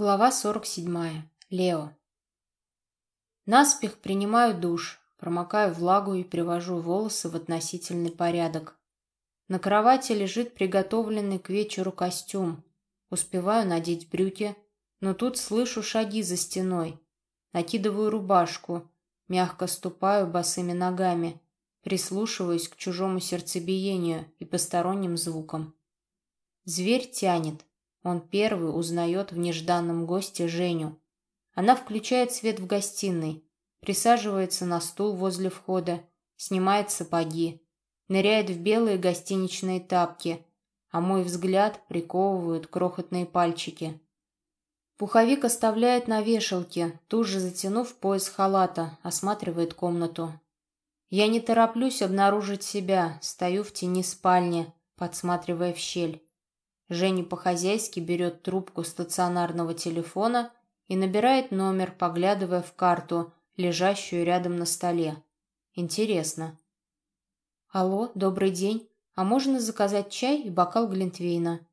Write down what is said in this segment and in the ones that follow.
Глава 47. Лео. Наспех принимаю душ, промокаю влагу и привожу волосы в относительный порядок. На кровати лежит приготовленный к вечеру костюм. Успеваю надеть брюки, но тут слышу шаги за стеной. Накидываю рубашку, мягко ступаю босыми ногами, прислушиваюсь к чужому сердцебиению и посторонним звукам. Зверь тянет, он первый узнает в нежданном госте Женю. Она включает свет в гостиной, присаживается на стул возле входа, снимает сапоги, ныряет в белые гостиничные тапки, а мой взгляд приковывают крохотные пальчики. Пуховик оставляет на вешалке, тут же затянув пояс халата, осматривает комнату. Я не тороплюсь обнаружить себя, стою в тени спальни, подсматривая в щель. Женя по-хозяйски берет трубку стационарного телефона и набирает номер, поглядывая в карту, лежащую рядом на столе. Интересно. Алло, добрый день. А можно заказать чай и бокал глинтвейна?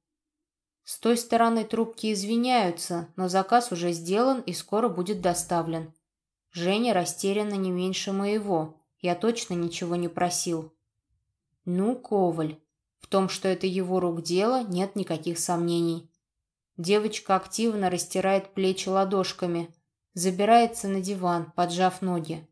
С той стороны трубки извиняются, но заказ уже сделан и скоро будет доставлен. Женя растеряна не меньше моего. Я точно ничего не просил. Ну, Коваль, в том, что это его рук дело, нет никаких сомнений. Девочка активно растирает плечи ладошками, забирается на диван, поджав ноги.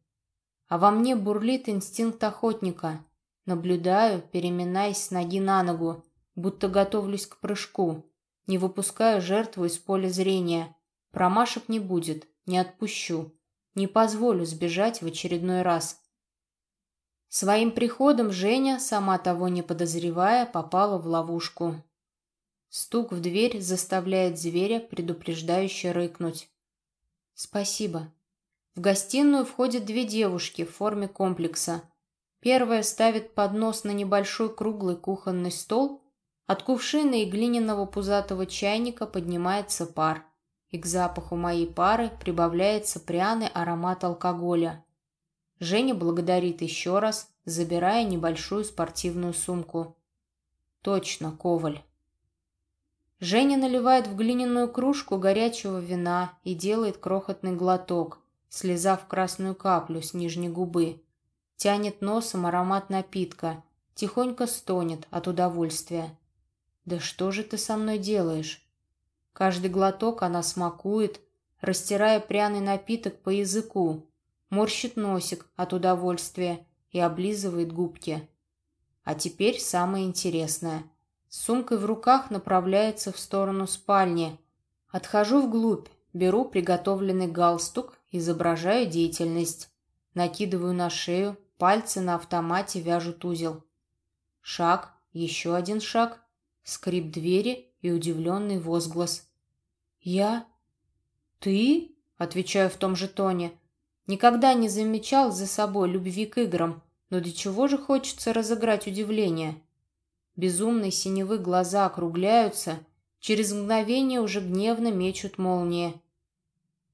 А во мне бурлит инстинкт охотника. Наблюдаю, переминаясь с ноги на ногу, будто готовлюсь к прыжку. Не выпускаю жертву из поля зрения. Промашек не будет, не отпущу. Не позволю сбежать в очередной раз. Своим приходом Женя, сама того не подозревая, попала в ловушку. Стук в дверь заставляет зверя предупреждающе рыкнуть. «Спасибо». В гостиную входят две девушки в форме комплекса. Первая ставит поднос на небольшой круглый кухонный стол. От кувшина и глиняного пузатого чайника поднимается пар. И к запаху моей пары прибавляется пряный аромат алкоголя. Женя благодарит еще раз, забирая небольшую спортивную сумку. Точно, Коваль. Женя наливает в глиняную кружку горячего вина и делает крохотный глоток, слезав красную каплю с нижней губы. Тянет носом аромат напитка, тихонько стонет от удовольствия. «Да что же ты со мной делаешь?» Каждый глоток она смакует, растирая пряный напиток по языку, морщит носик от удовольствия и облизывает губки. А теперь самое интересное. С сумкой в руках направляется в сторону спальни. Отхожу вглубь, беру приготовленный галстук, изображаю деятельность. Накидываю на шею, пальцы на автомате вяжут узел. Шаг, еще один шаг, скрип двери и удивленный возглас. «Я? Ты?» — отвечаю в том же тоне. Никогда не замечал за собой любви к играм, но до чего же хочется разыграть удивление? Безумные синевы глаза округляются, через мгновение уже гневно мечут молнии.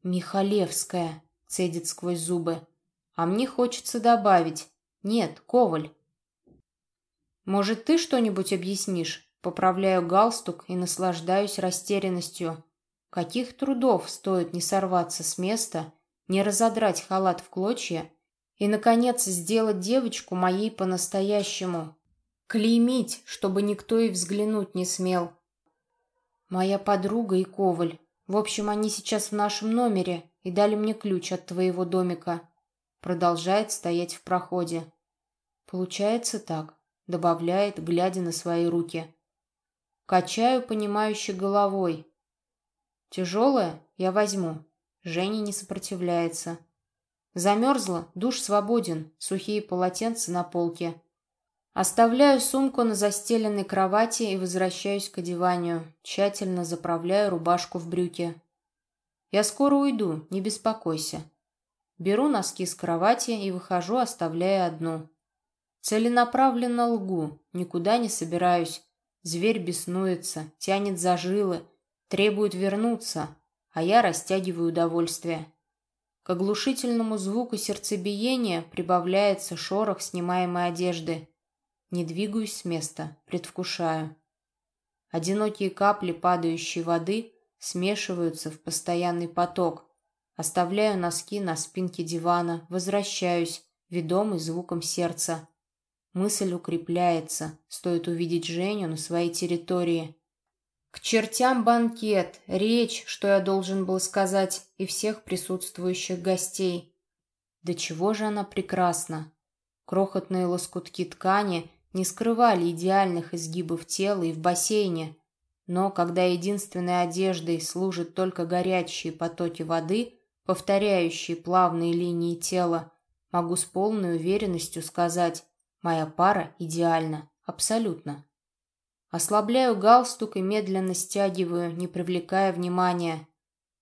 «Михалевская», — цедит сквозь зубы. «А мне хочется добавить. Нет, Коваль». «Может, ты что-нибудь объяснишь?» Поправляю галстук и наслаждаюсь растерянностью. Каких трудов стоит не сорваться с места не разодрать халат в клочья и, наконец, сделать девочку моей по-настоящему. Клеймить, чтобы никто и взглянуть не смел. Моя подруга и Коваль. В общем, они сейчас в нашем номере и дали мне ключ от твоего домика. Продолжает стоять в проходе. Получается так, добавляет, глядя на свои руки. Качаю, понимающе головой. Тяжелое я возьму, Женя не сопротивляется. Замерзла, душ свободен, сухие полотенца на полке. Оставляю сумку на застеленной кровати и возвращаюсь к одеванию. Тщательно заправляю рубашку в брюки. Я скоро уйду, не беспокойся. Беру носки с кровати и выхожу, оставляя одну. Целенаправленно лгу, никуда не собираюсь. Зверь беснуется, тянет за жилы, требует вернуться, а я растягиваю удовольствие. К оглушительному звуку сердцебиения прибавляется шорох снимаемой одежды. Не двигаюсь с места, предвкушаю. Одинокие капли падающей воды смешиваются в постоянный поток. Оставляю носки на спинке дивана, возвращаюсь, ведомый звуком сердца. Мысль укрепляется, стоит увидеть Женю на своей территории. К чертям банкет, речь, что я должен был сказать, и всех присутствующих гостей. До чего же она прекрасна. Крохотные лоскутки ткани не скрывали идеальных изгибов тела и в бассейне, но когда единственной одеждой служат только горячие потоки воды, повторяющие плавные линии тела, могу с полной уверенностью сказать, моя пара идеальна, абсолютно. Ослабляю галстук и медленно стягиваю, не привлекая внимания.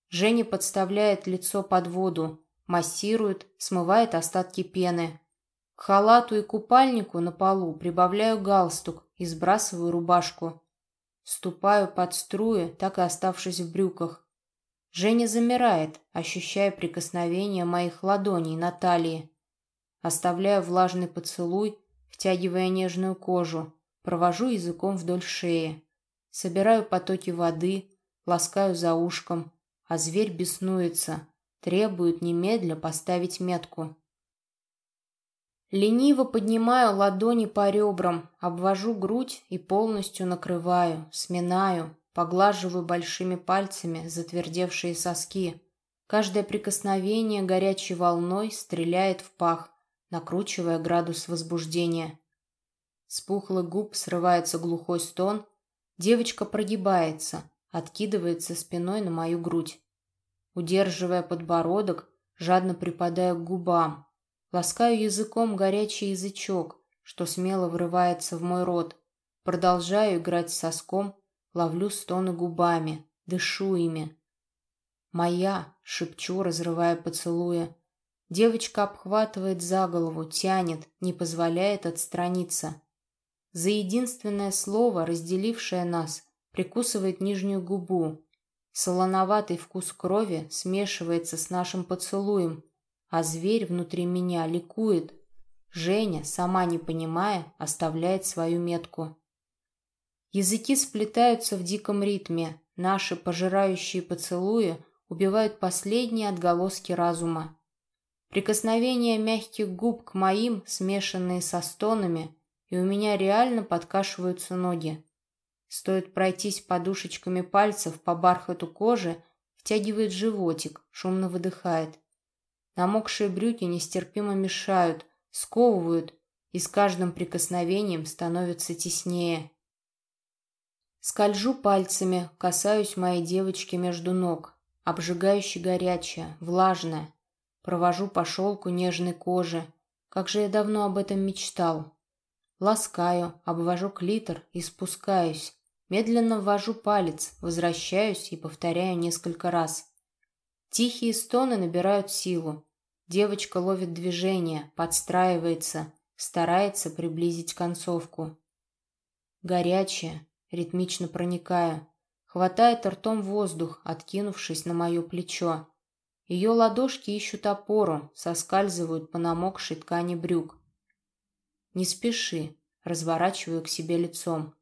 Женя подставляет лицо под воду, массирует, смывает остатки пены. К халату и купальнику на полу прибавляю галстук и сбрасываю рубашку. Ступаю под струи, так и оставшись в брюках. Женя замирает, ощущая прикосновение моих ладоней на талии. Оставляю влажный поцелуй, втягивая нежную кожу. Провожу языком вдоль шеи. Собираю потоки воды, ласкаю за ушком, а зверь беснуется, требует немедля поставить метку. Лениво поднимаю ладони по ребрам, обвожу грудь и полностью накрываю, сминаю, поглаживаю большими пальцами затвердевшие соски. Каждое прикосновение горячей волной стреляет в пах, накручивая градус возбуждения. С пухлых губ срывается глухой стон. Девочка прогибается, откидывается спиной на мою грудь. Удерживая подбородок, жадно припадаю к губам. Ласкаю языком горячий язычок, что смело врывается в мой рот. Продолжаю играть с соском, ловлю стоны губами, дышу ими. «Моя!» — шепчу, разрывая поцелуя. Девочка обхватывает за голову, тянет, не позволяет отстраниться. За единственное слово, разделившее нас, прикусывает нижнюю губу. Солоноватый вкус крови смешивается с нашим поцелуем, а зверь внутри меня ликует. Женя, сама не понимая, оставляет свою метку. Языки сплетаются в диком ритме, наши пожирающие поцелуи убивают последние отголоски разума. Прикосновения мягких губ к моим, смешанные со стонами, и у меня реально подкашиваются ноги. Стоит пройтись подушечками пальцев по бархату кожи, втягивает животик, шумно выдыхает. Намокшие брюки нестерпимо мешают, сковывают, и с каждым прикосновением становятся теснее. Скольжу пальцами, касаюсь моей девочки между ног, обжигающе горячая, влажная. Провожу по шелку нежной кожи. Как же я давно об этом мечтал. Ласкаю, обвожу клитор и спускаюсь. Медленно ввожу палец, возвращаюсь и повторяю несколько раз. Тихие стоны набирают силу. Девочка ловит движение, подстраивается, старается приблизить концовку. Горячая, ритмично проникая, хватает ртом воздух, откинувшись на мое плечо. Ее ладошки ищут опору, соскальзывают по намокшей ткани брюк. «Не спеши», разворачиваю к себе лицом.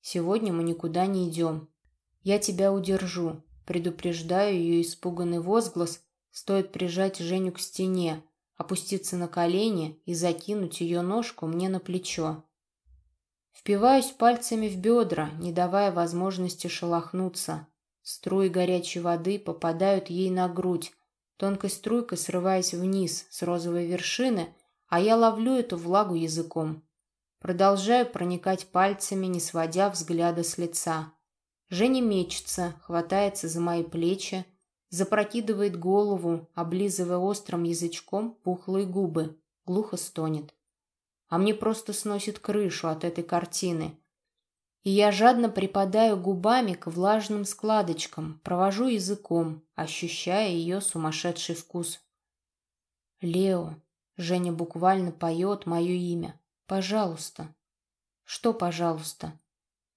«Сегодня мы никуда не идем. Я тебя удержу», предупреждаю ее испуганный возглас, стоит прижать Женю к стене, опуститься на колени и закинуть ее ножку мне на плечо. Впиваюсь пальцами в бедра, не давая возможности шелохнуться. Струи горячей воды попадают ей на грудь, тонкой струйкой срываясь вниз с розовой вершины, а я ловлю эту влагу языком. Продолжаю проникать пальцами, не сводя взгляда с лица. Женя мечется, хватается за мои плечи, запрокидывает голову, облизывая острым язычком пухлые губы, глухо стонет. А мне просто сносит крышу от этой картины. И я жадно припадаю губами к влажным складочкам, провожу языком, ощущая ее сумасшедший вкус. «Лео», Женя буквально поет мое имя. «Пожалуйста». «Что «пожалуйста»?»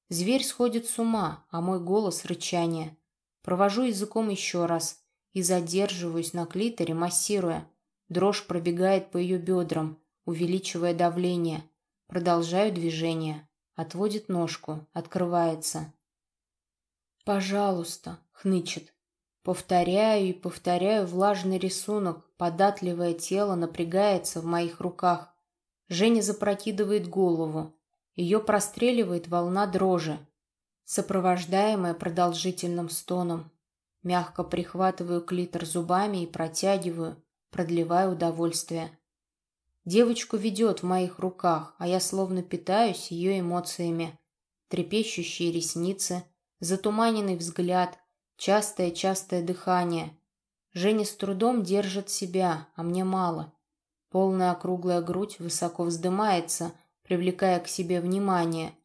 Зверь сходит с ума, а мой голос — рычание. Провожу языком еще раз и задерживаюсь на клиторе, массируя. Дрожь пробегает по ее бедрам, увеличивая давление. Продолжаю движение. Отводит ножку, открывается. «Пожалуйста», — хнычет. Повторяю и повторяю влажный рисунок, податливое тело напрягается в моих руках. Женя запрокидывает голову. Ее простреливает волна дрожи, сопровождаемая продолжительным стоном. Мягко прихватываю клитор зубами и протягиваю, продлевая удовольствие. Девочку ведет в моих руках, а я словно питаюсь ее эмоциями. Трепещущие ресницы, затуманенный взгляд, частое-частое дыхание. Женя с трудом держит себя, а мне мало. Полная округлая грудь высоко вздымается, привлекая к себе внимание.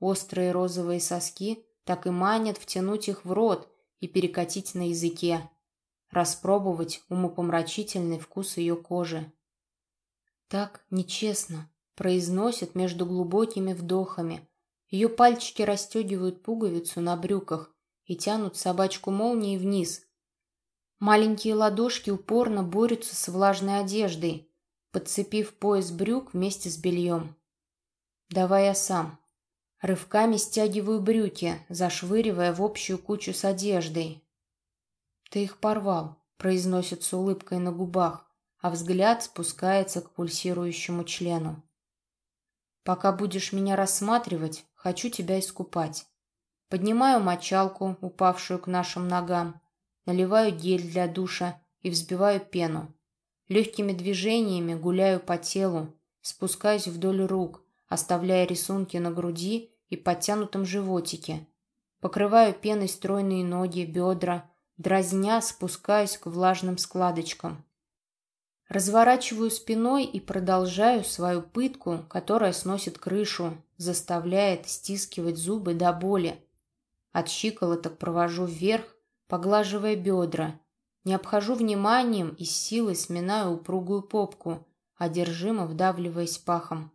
Острые розовые соски так и манят втянуть их в рот и перекатить на языке. Распробовать умопомрачительный вкус ее кожи. Так нечестно, произносит между глубокими вдохами. Ее пальчики расстегивают пуговицу на брюках и тянут собачку молнией вниз. Маленькие ладошки упорно борются с влажной одеждой, подцепив пояс брюк вместе с бельем. «Давай я сам». Рывками стягиваю брюки, зашвыривая в общую кучу с одеждой. «Ты их порвал», — произносит с улыбкой на губах а взгляд спускается к пульсирующему члену. «Пока будешь меня рассматривать, хочу тебя искупать». Поднимаю мочалку, упавшую к нашим ногам, наливаю гель для душа и взбиваю пену. Легкими движениями гуляю по телу, спускаюсь вдоль рук, оставляя рисунки на груди и подтянутом животике. Покрываю пеной стройные ноги, бедра, дразня спускаюсь к влажным складочкам. Разворачиваю спиной и продолжаю свою пытку, которая сносит крышу, заставляет стискивать зубы до боли. От щиколоток провожу вверх, поглаживая бедра. Не обхожу вниманием и силой сминаю упругую попку, одержимо вдавливаясь пахом.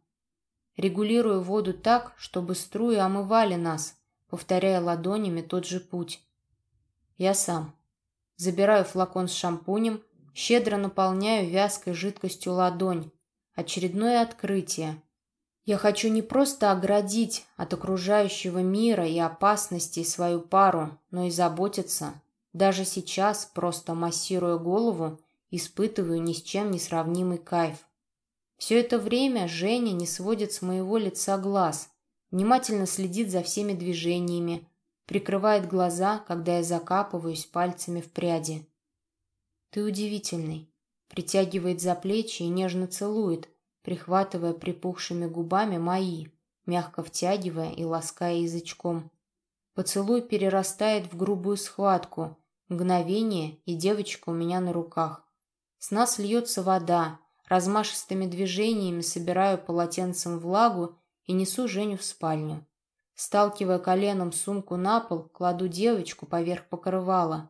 Регулирую воду так, чтобы струи омывали нас, повторяя ладонями тот же путь. Я сам. Забираю флакон с шампунем, Щедро наполняю вязкой жидкостью ладонь. Очередное открытие. Я хочу не просто оградить от окружающего мира и опасностей свою пару, но и заботиться. Даже сейчас, просто массируя голову, испытываю ни с чем не сравнимый кайф. Все это время Женя не сводит с моего лица глаз, внимательно следит за всеми движениями, прикрывает глаза, когда я закапываюсь пальцами в пряди. «Ты удивительный», притягивает за плечи и нежно целует, прихватывая припухшими губами мои, мягко втягивая и лаская язычком. Поцелуй перерастает в грубую схватку, мгновение, и девочка у меня на руках. С нас льется вода, размашистыми движениями собираю полотенцем влагу и несу Женю в спальню. Сталкивая коленом сумку на пол, кладу девочку поверх покрывала.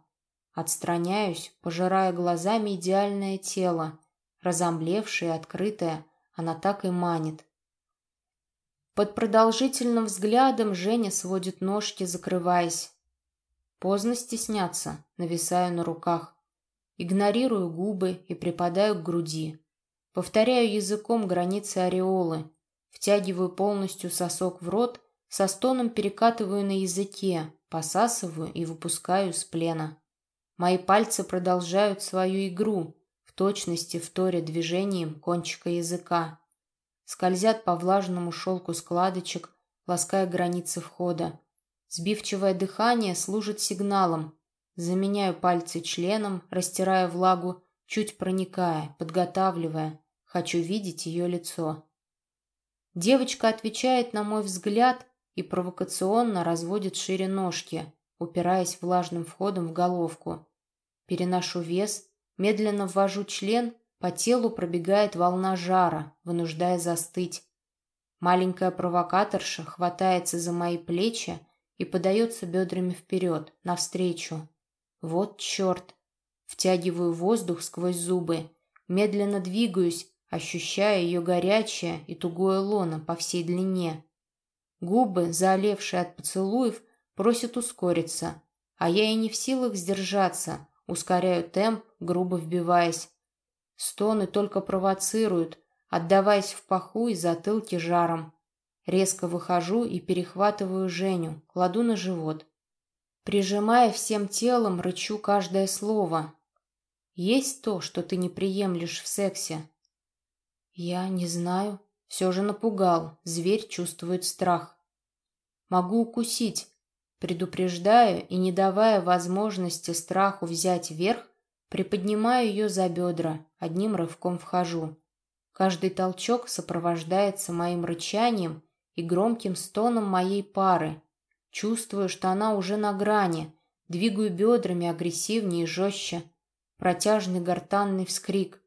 Отстраняюсь, пожирая глазами идеальное тело. Разомлевшее и открытое, она так и манит. Под продолжительным взглядом Женя сводит ножки, закрываясь. Поздно стесняться, нависаю на руках. Игнорирую губы и припадаю к груди. Повторяю языком границы ореолы. Втягиваю полностью сосок в рот, со стоном перекатываю на языке, посасываю и выпускаю из плена. Мои пальцы продолжают свою игру, в точности вторя движением кончика языка. Скользят по влажному шелку складочек, лаская границы входа. Сбивчивое дыхание служит сигналом. Заменяю пальцы членом, растирая влагу, чуть проникая, подготавливая. Хочу видеть ее лицо. Девочка отвечает на мой взгляд и провокационно разводит шире ножки, упираясь влажным входом в головку. Переношу вес, медленно ввожу член, по телу пробегает волна жара, вынуждая застыть. Маленькая провокаторша хватается за мои плечи и подается бедрами вперед, навстречу. Вот черт! Втягиваю воздух сквозь зубы, медленно двигаюсь, ощущая ее горячее и тугое лоно по всей длине. Губы, заолевшие от поцелуев, просят ускориться, а я и не в силах сдержаться, ускоряю темп, грубо вбиваясь. Стоны только провоцируют, отдаваясь в паху и затылке жаром. Резко выхожу и перехватываю Женю, кладу на живот. Прижимая всем телом, рычу каждое слово. Есть то, что ты не приемлешь в сексе? Я не знаю. Все же напугал. Зверь чувствует страх. Могу укусить. Предупреждаю и, не давая возможности страху взять верх, приподнимаю ее за бедра, одним рывком вхожу. Каждый толчок сопровождается моим рычанием и громким стоном моей пары. Чувствую, что она уже на грани, двигаю бедрами агрессивнее и жестче. Протяжный гортанный вскрик.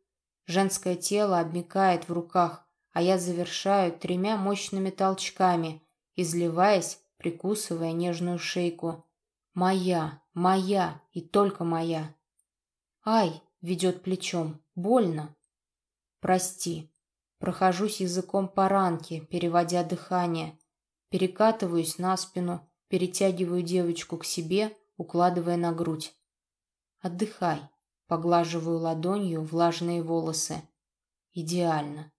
Женское тело обмикает в руках, а я завершаю тремя мощными толчками, изливаясь, прикусывая нежную шейку. «Моя, моя и только моя!» «Ай!» — ведет плечом. «Больно!» «Прости». Прохожусь языком по ранке, переводя дыхание. Перекатываюсь на спину, перетягиваю девочку к себе, укладывая на грудь. «Отдыхай», — поглаживаю ладонью влажные волосы. «Идеально».